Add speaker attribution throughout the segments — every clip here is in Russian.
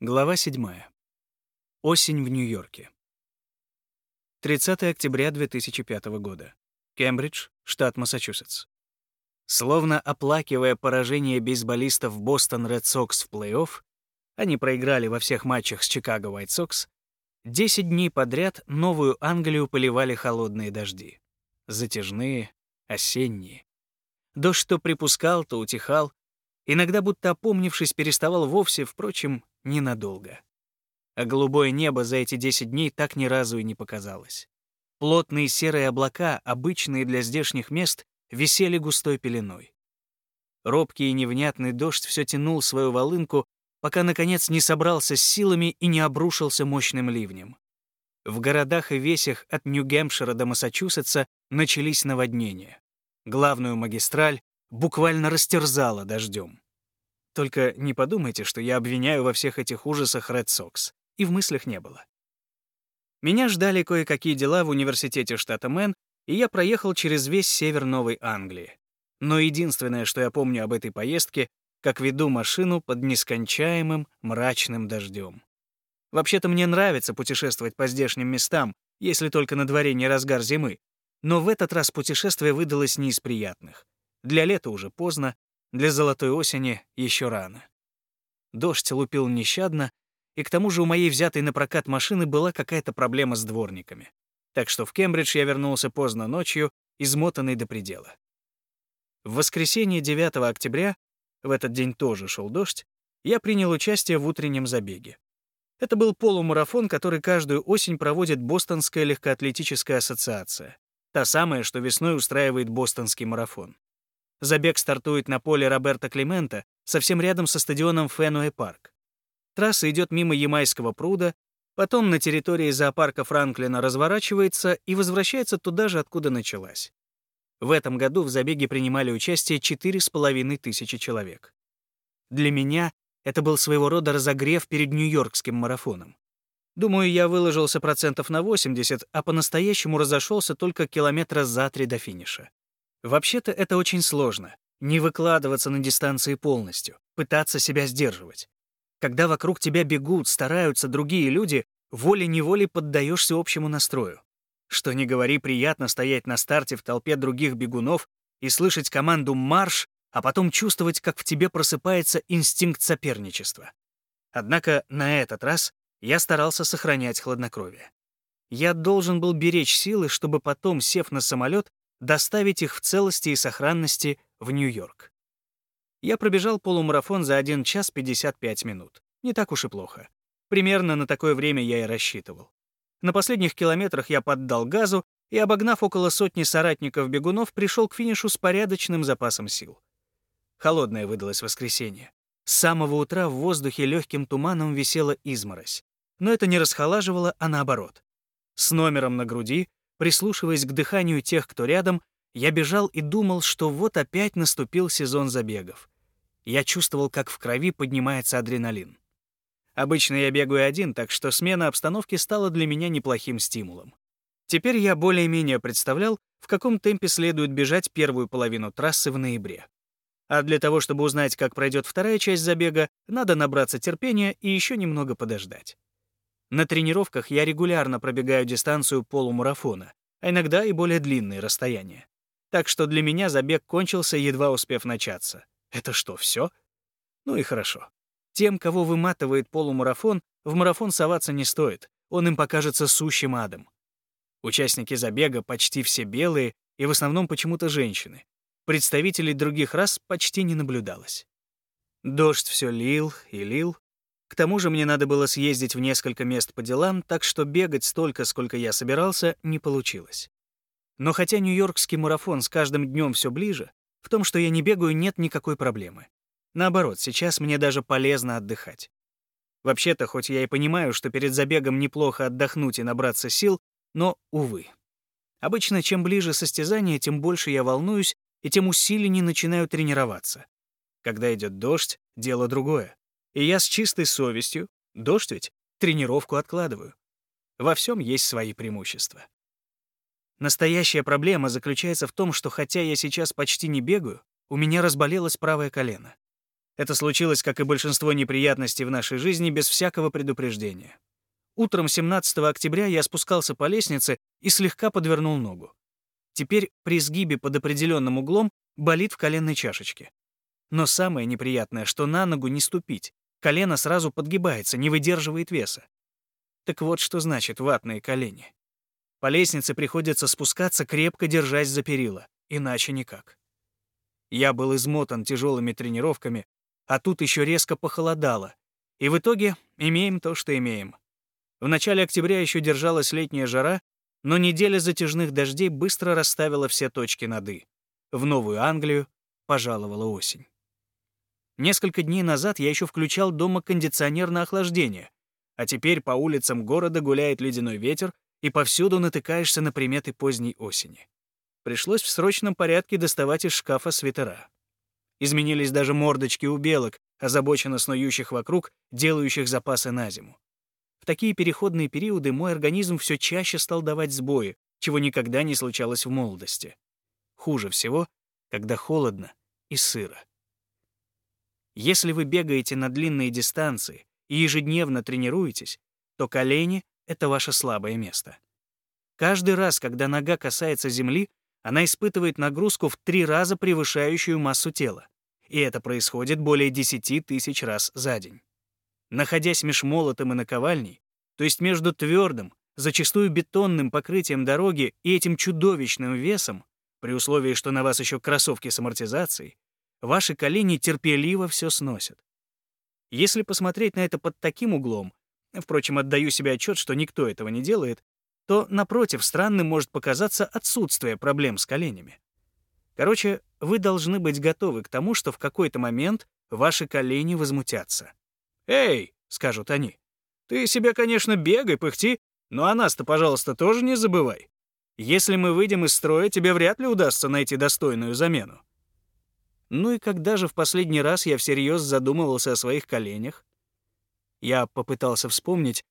Speaker 1: Глава 7. Осень в Нью-Йорке. 30 октября 2005 года. Кембридж, штат Массачусетс. Словно оплакивая поражение бейсболистов Бостон Ред Сокс в плей-офф, они проиграли во всех матчах с Чикаго Уайт Сокс, 10 дней подряд Новую Англию поливали холодные дожди. Затяжные, осенние. Дождь то припускал, то утихал, иногда будто опомнившись переставал вовсе, впрочем, ненадолго. А голубое небо за эти 10 дней так ни разу и не показалось. Плотные серые облака, обычные для здешних мест, висели густой пеленой. Робкий и невнятный дождь все тянул свою волынку, пока, наконец, не собрался с силами и не обрушился мощным ливнем. В городах и весях от Нью-Гэмпшира до Массачусетса начались наводнения. Главную магистраль буквально растерзало дождем. Только не подумайте, что я обвиняю во всех этих ужасах Red Sox. И в мыслях не было. Меня ждали кое-какие дела в университете штата Мэн, и я проехал через весь север Новой Англии. Но единственное, что я помню об этой поездке, как веду машину под нескончаемым мрачным дождем. Вообще-то мне нравится путешествовать по здешним местам, если только на дворе не разгар зимы. Но в этот раз путешествие выдалось не из приятных. Для лета уже поздно, для золотой осени еще рано. Дождь лупил нещадно, и к тому же у моей взятой на прокат машины была какая-то проблема с дворниками. Так что в Кембридж я вернулся поздно ночью, измотанный до предела. В воскресенье 9 октября, в этот день тоже шел дождь, я принял участие в утреннем забеге. Это был полумарафон, который каждую осень проводит Бостонская легкоатлетическая ассоциация. Та самая, что весной устраивает бостонский марафон. Забег стартует на поле Роберта Климента, совсем рядом со стадионом Фенуэ Парк. Трасса идет мимо Ямайского пруда, потом на территории зоопарка Франклина разворачивается и возвращается туда же, откуда началась. В этом году в забеге принимали участие 4,5 тысячи человек. Для меня это был своего рода разогрев перед Нью-Йоркским марафоном. Думаю, я выложился процентов на 80, а по-настоящему разошелся только километра за три до финиша. Вообще-то это очень сложно — не выкладываться на дистанции полностью, пытаться себя сдерживать. Когда вокруг тебя бегут, стараются другие люди, волей-неволей поддаешься общему настрою. Что не говори, приятно стоять на старте в толпе других бегунов и слышать команду «марш», а потом чувствовать, как в тебе просыпается инстинкт соперничества. Однако на этот раз я старался сохранять хладнокровие. Я должен был беречь силы, чтобы потом, сев на самолет, доставить их в целости и сохранности в Нью-Йорк. Я пробежал полумарафон за 1 час 55 минут. Не так уж и плохо. Примерно на такое время я и рассчитывал. На последних километрах я поддал газу и, обогнав около сотни соратников-бегунов, пришел к финишу с порядочным запасом сил. Холодное выдалось воскресенье. С самого утра в воздухе легким туманом висела изморозь. Но это не расхолаживало, а наоборот. С номером на груди Прислушиваясь к дыханию тех, кто рядом, я бежал и думал, что вот опять наступил сезон забегов. Я чувствовал, как в крови поднимается адреналин. Обычно я бегаю один, так что смена обстановки стала для меня неплохим стимулом. Теперь я более-менее представлял, в каком темпе следует бежать первую половину трассы в ноябре. А для того, чтобы узнать, как пройдет вторая часть забега, надо набраться терпения и еще немного подождать. На тренировках я регулярно пробегаю дистанцию полумарафона, а иногда и более длинные расстояния. Так что для меня забег кончился, едва успев начаться. Это что, все? Ну и хорошо. Тем, кого выматывает полумарафон, в марафон соваться не стоит, он им покажется сущим адом. Участники забега почти все белые и в основном почему-то женщины. Представителей других рас почти не наблюдалось. Дождь все лил и лил, к тому же мне надо было съездить в несколько мест по делам, так что бегать столько, сколько я собирался, не получилось. Но хотя Нью-Йоркский марафон с каждым днем все ближе, в том, что я не бегаю, нет никакой проблемы. Наоборот, сейчас мне даже полезно отдыхать. Вообще-то, хоть я и понимаю, что перед забегом неплохо отдохнуть и набраться сил, но, увы. Обычно, чем ближе состязание, тем больше я волнуюсь и тем усиленнее начинаю тренироваться. Когда идет дождь, дело другое. И я с чистой совестью, дождь ведь, тренировку откладываю. Во всем есть свои преимущества. Настоящая проблема заключается в том, что хотя я сейчас почти не бегаю, у меня разболелось правое колено. Это случилось, как и большинство неприятностей в нашей жизни, без всякого предупреждения. Утром 17 октября я спускался по лестнице и слегка подвернул ногу. Теперь при сгибе под определенным углом болит в коленной чашечке. Но самое неприятное, что на ногу не ступить. Колено сразу подгибается, не выдерживает веса. Так вот, что значит ватные колени. По лестнице приходится спускаться, крепко держась за перила, иначе никак. Я был измотан тяжелыми тренировками, а тут еще резко похолодало. И в итоге имеем то, что имеем. В начале октября еще держалась летняя жара, но неделя затяжных дождей быстро расставила все точки над «и». В Новую Англию пожаловала осень. Несколько дней назад я еще включал дома кондиционер на охлаждение, а теперь по улицам города гуляет ледяной ветер, и повсюду натыкаешься на приметы поздней осени. Пришлось в срочном порядке доставать из шкафа свитера. Изменились даже мордочки у белок, озабоченно снующих вокруг, делающих запасы на зиму. В такие переходные периоды мой организм все чаще стал давать сбои, чего никогда не случалось в молодости. Хуже всего, когда холодно и сыро. Если вы бегаете на длинные дистанции и ежедневно тренируетесь, то колени — это ваше слабое место. Каждый раз, когда нога касается земли, она испытывает нагрузку в три раза превышающую массу тела. И это происходит более 10 тысяч раз за день. Находясь меж молотом и наковальней, то есть между твердым, зачастую бетонным покрытием дороги и этим чудовищным весом, при условии, что на вас еще кроссовки с амортизацией, ваши колени терпеливо все сносят. Если посмотреть на это под таким углом, впрочем, отдаю себе отчет, что никто этого не делает, то, напротив, странным может показаться отсутствие проблем с коленями. Короче, вы должны быть готовы к тому, что в какой-то момент ваши колени возмутятся. «Эй!» — скажут они. «Ты себе, конечно, бегай, пыхти, но о нас-то, пожалуйста, тоже не забывай. Если мы выйдем из строя, тебе вряд ли удастся найти достойную замену». Ну и когда же в последний раз я всерьез задумывался о своих коленях? Я попытался вспомнить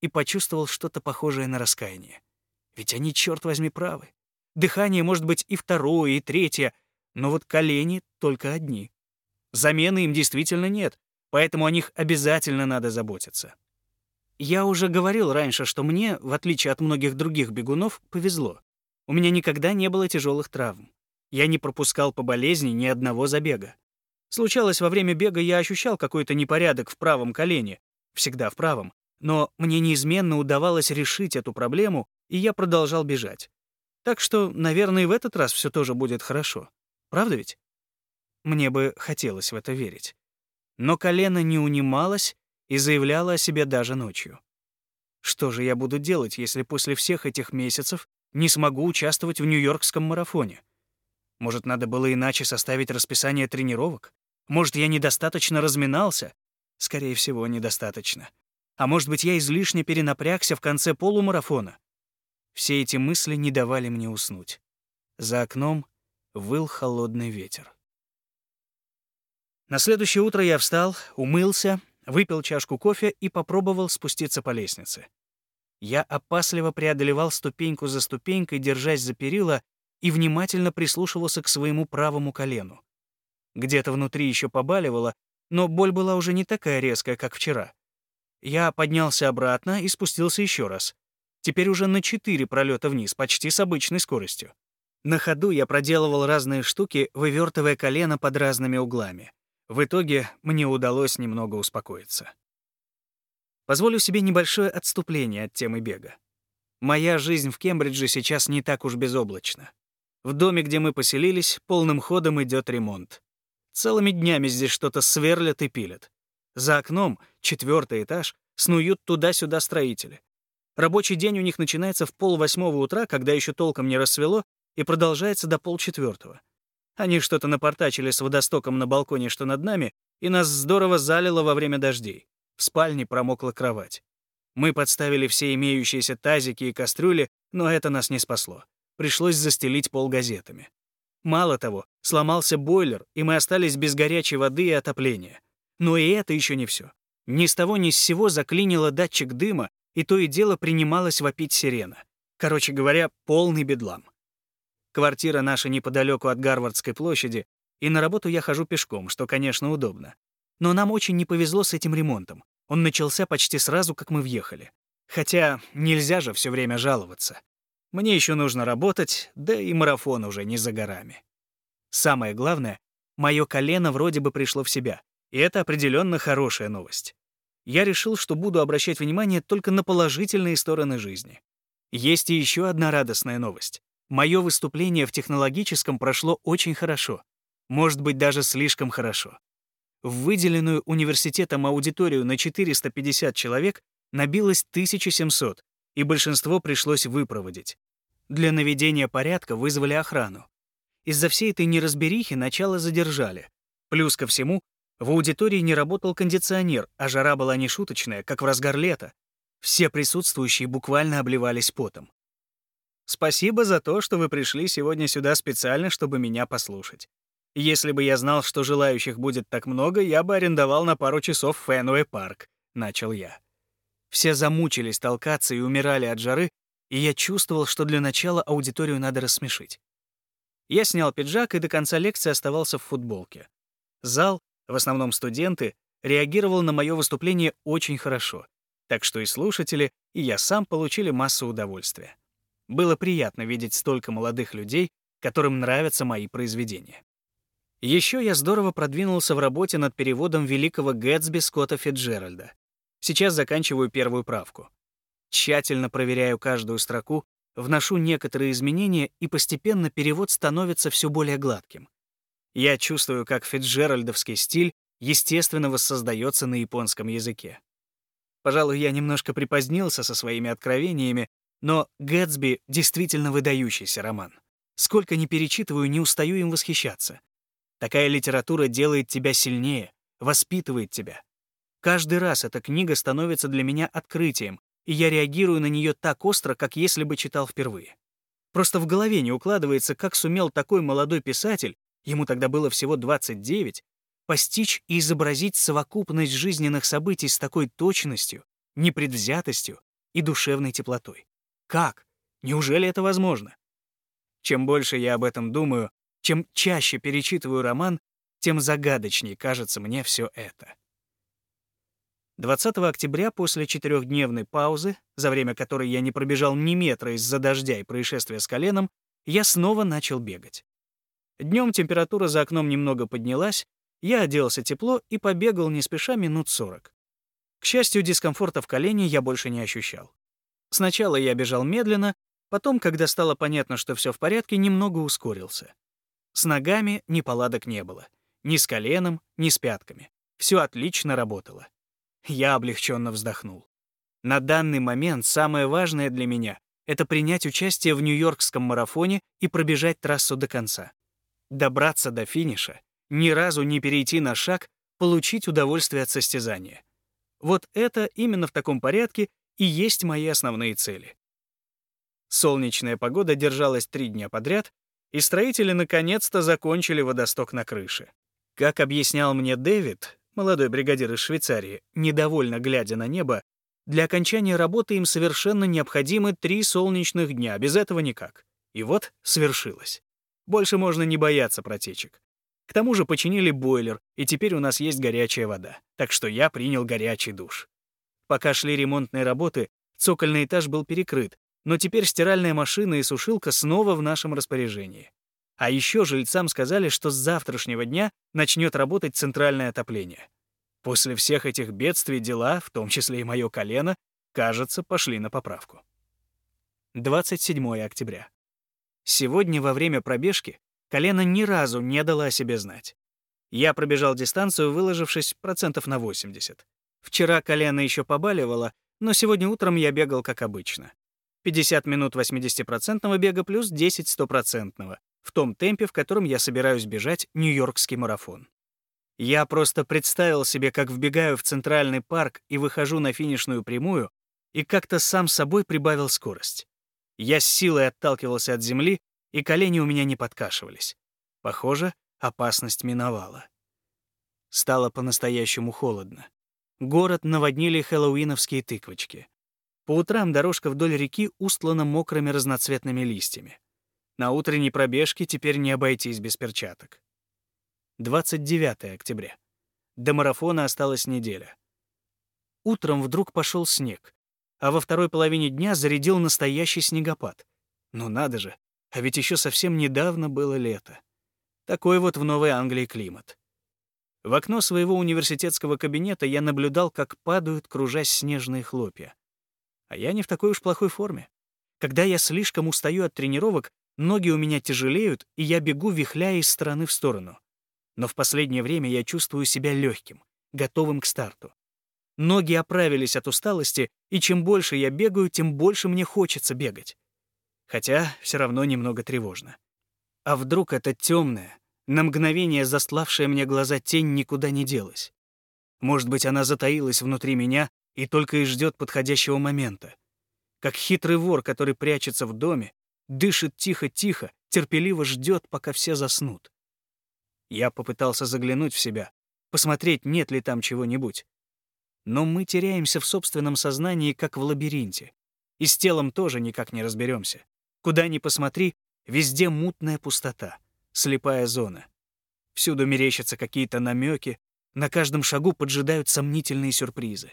Speaker 1: и почувствовал что-то похожее на раскаяние. Ведь они, черт возьми, правы. Дыхание может быть и второе, и третье, но вот колени только одни. Замены им действительно нет, поэтому о них обязательно надо заботиться. Я уже говорил раньше, что мне, в отличие от многих других бегунов, повезло. У меня никогда не было тяжелых травм. Я не пропускал по болезни ни одного забега. Случалось, во время бега я ощущал какой-то непорядок в правом колене, всегда в правом, но мне неизменно удавалось решить эту проблему, и я продолжал бежать. Так что, наверное, в этот раз все тоже будет хорошо. Правда ведь? Мне бы хотелось в это верить. Но колено не унималось и заявляло о себе даже ночью. Что же я буду делать, если после всех этих месяцев не смогу участвовать в Нью-Йоркском марафоне? Может, надо было иначе составить расписание тренировок? Может, я недостаточно разминался? Скорее всего, недостаточно. А может быть, я излишне перенапрягся в конце полумарафона? Все эти мысли не давали мне уснуть. За окном выл холодный ветер. На следующее утро я встал, умылся, выпил чашку кофе и попробовал спуститься по лестнице. Я опасливо преодолевал ступеньку за ступенькой, держась за перила, и внимательно прислушивался к своему правому колену. Где-то внутри еще побаливало, но боль была уже не такая резкая, как вчера. Я поднялся обратно и спустился еще раз. Теперь уже на четыре пролета вниз, почти с обычной скоростью. На ходу я проделывал разные штуки, вывертывая колено под разными углами. В итоге мне удалось немного успокоиться. Позволю себе небольшое отступление от темы бега. Моя жизнь в Кембридже сейчас не так уж безоблачна. В доме, где мы поселились, полным ходом идет ремонт. Целыми днями здесь что-то сверлят и пилят. За окном, четвертый этаж, снуют туда-сюда строители. Рабочий день у них начинается в полвосьмого утра, когда еще толком не рассвело, и продолжается до полчетвертого. Они что-то напортачили с водостоком на балконе, что над нами, и нас здорово залило во время дождей. В спальне промокла кровать. Мы подставили все имеющиеся тазики и кастрюли, но это нас не спасло пришлось застелить пол газетами. Мало того, сломался бойлер, и мы остались без горячей воды и отопления. Но и это еще не все. Ни с того ни с сего заклинило датчик дыма, и то и дело принималась вопить сирена. Короче говоря, полный бедлам. Квартира наша неподалеку от Гарвардской площади, и на работу я хожу пешком, что, конечно, удобно. Но нам очень не повезло с этим ремонтом. Он начался почти сразу, как мы въехали. Хотя нельзя же все время жаловаться. Мне еще нужно работать, да и марафон уже не за горами. Самое главное, мое колено вроде бы пришло в себя, и это определенно хорошая новость. Я решил, что буду обращать внимание только на положительные стороны жизни. Есть и еще одна радостная новость. Мое выступление в технологическом прошло очень хорошо. Может быть, даже слишком хорошо. В выделенную университетом аудиторию на 450 человек набилось 1700, и большинство пришлось выпроводить. Для наведения порядка вызвали охрану. Из-за всей этой неразберихи начало задержали. Плюс ко всему, в аудитории не работал кондиционер, а жара была нешуточная, как в разгар лета. Все присутствующие буквально обливались потом. Спасибо за то, что вы пришли сегодня сюда специально, чтобы меня послушать. Если бы я знал, что желающих будет так много, я бы арендовал на пару часов Фенуэ парк, начал я. Все замучились толкаться и умирали от жары, и я чувствовал, что для начала аудиторию надо рассмешить. Я снял пиджак и до конца лекции оставался в футболке. Зал, в основном студенты, реагировал на мое выступление очень хорошо, так что и слушатели, и я сам получили массу удовольствия. Было приятно видеть столько молодых людей, которым нравятся мои произведения. Еще я здорово продвинулся в работе над переводом великого Гэтсби Скотта Фитджеральда. Сейчас заканчиваю первую правку. Тщательно проверяю каждую строку, вношу некоторые изменения, и постепенно перевод становится все более гладким. Я чувствую, как фитджеральдовский стиль естественно воссоздается на японском языке. Пожалуй, я немножко припозднился со своими откровениями, но «Гэтсби» действительно выдающийся роман. Сколько ни перечитываю, не устаю им восхищаться. Такая литература делает тебя сильнее, воспитывает тебя. Каждый раз эта книга становится для меня открытием, и я реагирую на нее так остро, как если бы читал впервые. Просто в голове не укладывается, как сумел такой молодой писатель, ему тогда было всего 29, постичь и изобразить совокупность жизненных событий с такой точностью, непредвзятостью и душевной теплотой. Как? Неужели это возможно? Чем больше я об этом думаю, чем чаще перечитываю роман, тем загадочнее кажется мне все это. 20 октября после четырехдневной паузы, за время которой я не пробежал ни метра из-за дождя и происшествия с коленом, я снова начал бегать. Днем температура за окном немного поднялась, я оделся тепло и побегал не спеша минут 40. К счастью, дискомфорта в колене я больше не ощущал. Сначала я бежал медленно, потом, когда стало понятно, что все в порядке, немного ускорился. С ногами неполадок не было. Ни с коленом, ни с пятками. Все отлично работало. Я облегченно вздохнул. На данный момент самое важное для меня — это принять участие в Нью-Йоркском марафоне и пробежать трассу до конца. Добраться до финиша, ни разу не перейти на шаг, получить удовольствие от состязания. Вот это именно в таком порядке и есть мои основные цели. Солнечная погода держалась три дня подряд, и строители наконец-то закончили водосток на крыше. Как объяснял мне Дэвид, молодой бригадир из Швейцарии, недовольно глядя на небо, для окончания работы им совершенно необходимы три солнечных дня, без этого никак. И вот свершилось. Больше можно не бояться протечек. К тому же починили бойлер, и теперь у нас есть горячая вода. Так что я принял горячий душ. Пока шли ремонтные работы, цокольный этаж был перекрыт, но теперь стиральная машина и сушилка снова в нашем распоряжении. А еще жильцам сказали, что с завтрашнего дня начнет работать центральное отопление. После всех этих бедствий дела, в том числе и мое колено, кажется, пошли на поправку. 27 октября. Сегодня во время пробежки колено ни разу не дало о себе знать. Я пробежал дистанцию, выложившись процентов на 80. Вчера колено еще побаливало, но сегодня утром я бегал как обычно. 50 минут 80% бега плюс 10 стопроцентного, в том темпе, в котором я собираюсь бежать Нью-Йоркский марафон. Я просто представил себе, как вбегаю в Центральный парк и выхожу на финишную прямую, и как-то сам собой прибавил скорость. Я с силой отталкивался от земли, и колени у меня не подкашивались. Похоже, опасность миновала. Стало по-настоящему холодно. Город наводнили хэллоуиновские тыквочки. По утрам дорожка вдоль реки устлана мокрыми разноцветными листьями. На утренней пробежке теперь не обойтись без перчаток. 29 октября. До марафона осталась неделя. Утром вдруг пошел снег, а во второй половине дня зарядил настоящий снегопад. Ну надо же, а ведь еще совсем недавно было лето. Такой вот в Новой Англии климат. В окно своего университетского кабинета я наблюдал, как падают, кружась снежные хлопья. А я не в такой уж плохой форме. Когда я слишком устаю от тренировок, ноги у меня тяжелеют, и я бегу, вихляя из стороны в сторону но в последнее время я чувствую себя легким, готовым к старту. Ноги оправились от усталости, и чем больше я бегаю, тем больше мне хочется бегать. Хотя все равно немного тревожно. А вдруг эта темная, на мгновение застлавшая мне глаза тень никуда не делась? Может быть, она затаилась внутри меня и только и ждет подходящего момента. Как хитрый вор, который прячется в доме, дышит тихо-тихо, терпеливо ждет, пока все заснут. Я попытался заглянуть в себя, посмотреть, нет ли там чего-нибудь. Но мы теряемся в собственном сознании, как в лабиринте. И с телом тоже никак не разберемся. Куда ни посмотри, везде мутная пустота, слепая зона. Всюду мерещатся какие-то намеки, на каждом шагу поджидают сомнительные сюрпризы.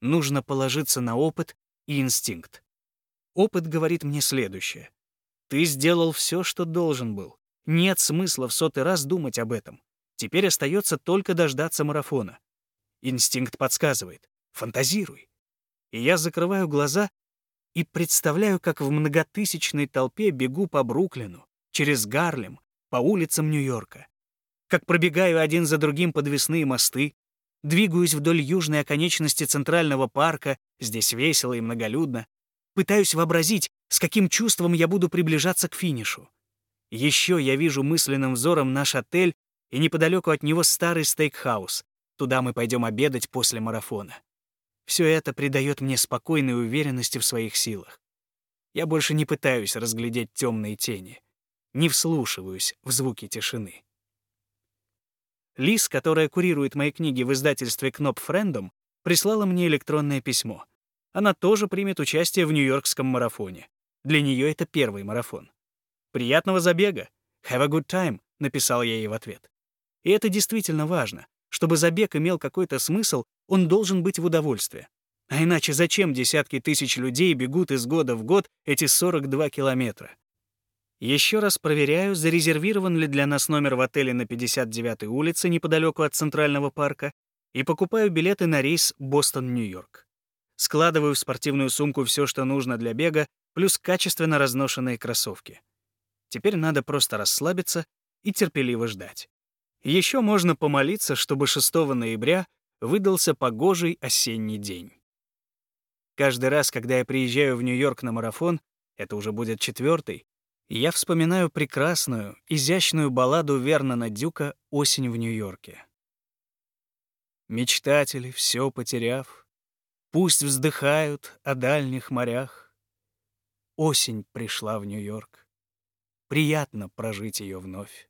Speaker 1: Нужно положиться на опыт и инстинкт. Опыт говорит мне следующее. Ты сделал все, что должен был. Нет смысла в сотый раз думать об этом. Теперь остается только дождаться марафона. Инстинкт подсказывает. Фантазируй. И я закрываю глаза и представляю, как в многотысячной толпе бегу по Бруклину, через Гарлем, по улицам Нью-Йорка. Как пробегаю один за другим подвесные мосты, двигаюсь вдоль южной оконечности Центрального парка, здесь весело и многолюдно, пытаюсь вообразить, с каким чувством я буду приближаться к финишу. Еще я вижу мысленным взором наш отель и неподалеку от него старый стейкхаус. Туда мы пойдем обедать после марафона. Все это придает мне спокойной уверенности в своих силах. Я больше не пытаюсь разглядеть темные тени, не вслушиваюсь в звуки тишины. Лиз, которая курирует мои книги в издательстве Кноп Френдом, прислала мне электронное письмо. Она тоже примет участие в Нью-Йоркском марафоне. Для нее это первый марафон. «Приятного забега! Have a good time!» — написал я ей в ответ. И это действительно важно. Чтобы забег имел какой-то смысл, он должен быть в удовольствие. А иначе зачем десятки тысяч людей бегут из года в год эти 42 километра? Еще раз проверяю, зарезервирован ли для нас номер в отеле на 59-й улице неподалеку от Центрального парка, и покупаю билеты на рейс Бостон-Нью-Йорк. Складываю в спортивную сумку все, что нужно для бега, плюс качественно разношенные кроссовки. Теперь надо просто расслабиться и терпеливо ждать. Еще можно помолиться, чтобы 6 ноября выдался погожий осенний день. Каждый раз, когда я приезжаю в Нью-Йорк на марафон, это уже будет четвертый, я вспоминаю прекрасную, изящную балладу Вернона Дюка «Осень в Нью-Йорке». Мечтатели, все потеряв, пусть вздыхают о дальних морях. Осень пришла в Нью-Йорк приятно прожить ее вновь.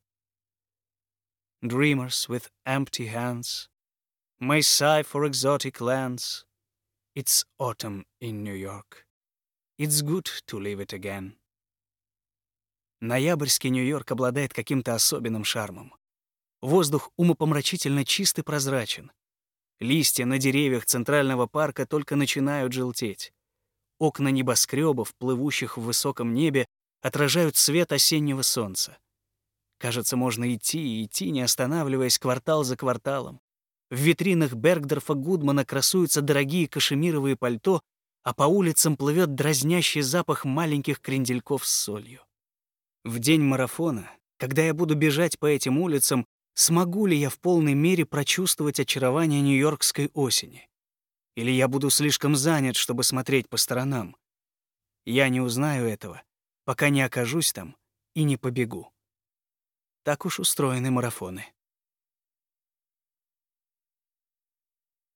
Speaker 1: Dreamers with empty hands may sigh for exotic lands. It's autumn in New York. It's good to live it again. Ноябрьский Нью-Йорк обладает каким-то особенным шармом. Воздух умопомрачительно чист и прозрачен. Листья на деревьях Центрального парка только начинают желтеть. Окна небоскребов, плывущих в высоком небе, отражают свет осеннего солнца. Кажется, можно идти и идти, не останавливаясь квартал за кварталом. В витринах Бергдорфа Гудмана красуются дорогие кашемировые пальто, а по улицам плывет дразнящий запах маленьких крендельков с солью. В день марафона, когда я буду бежать по этим улицам, смогу ли я в полной мере прочувствовать очарование нью-йоркской осени? Или я буду слишком занят, чтобы смотреть по сторонам? Я не узнаю этого, пока не окажусь там и не побегу. Так уж устроены марафоны.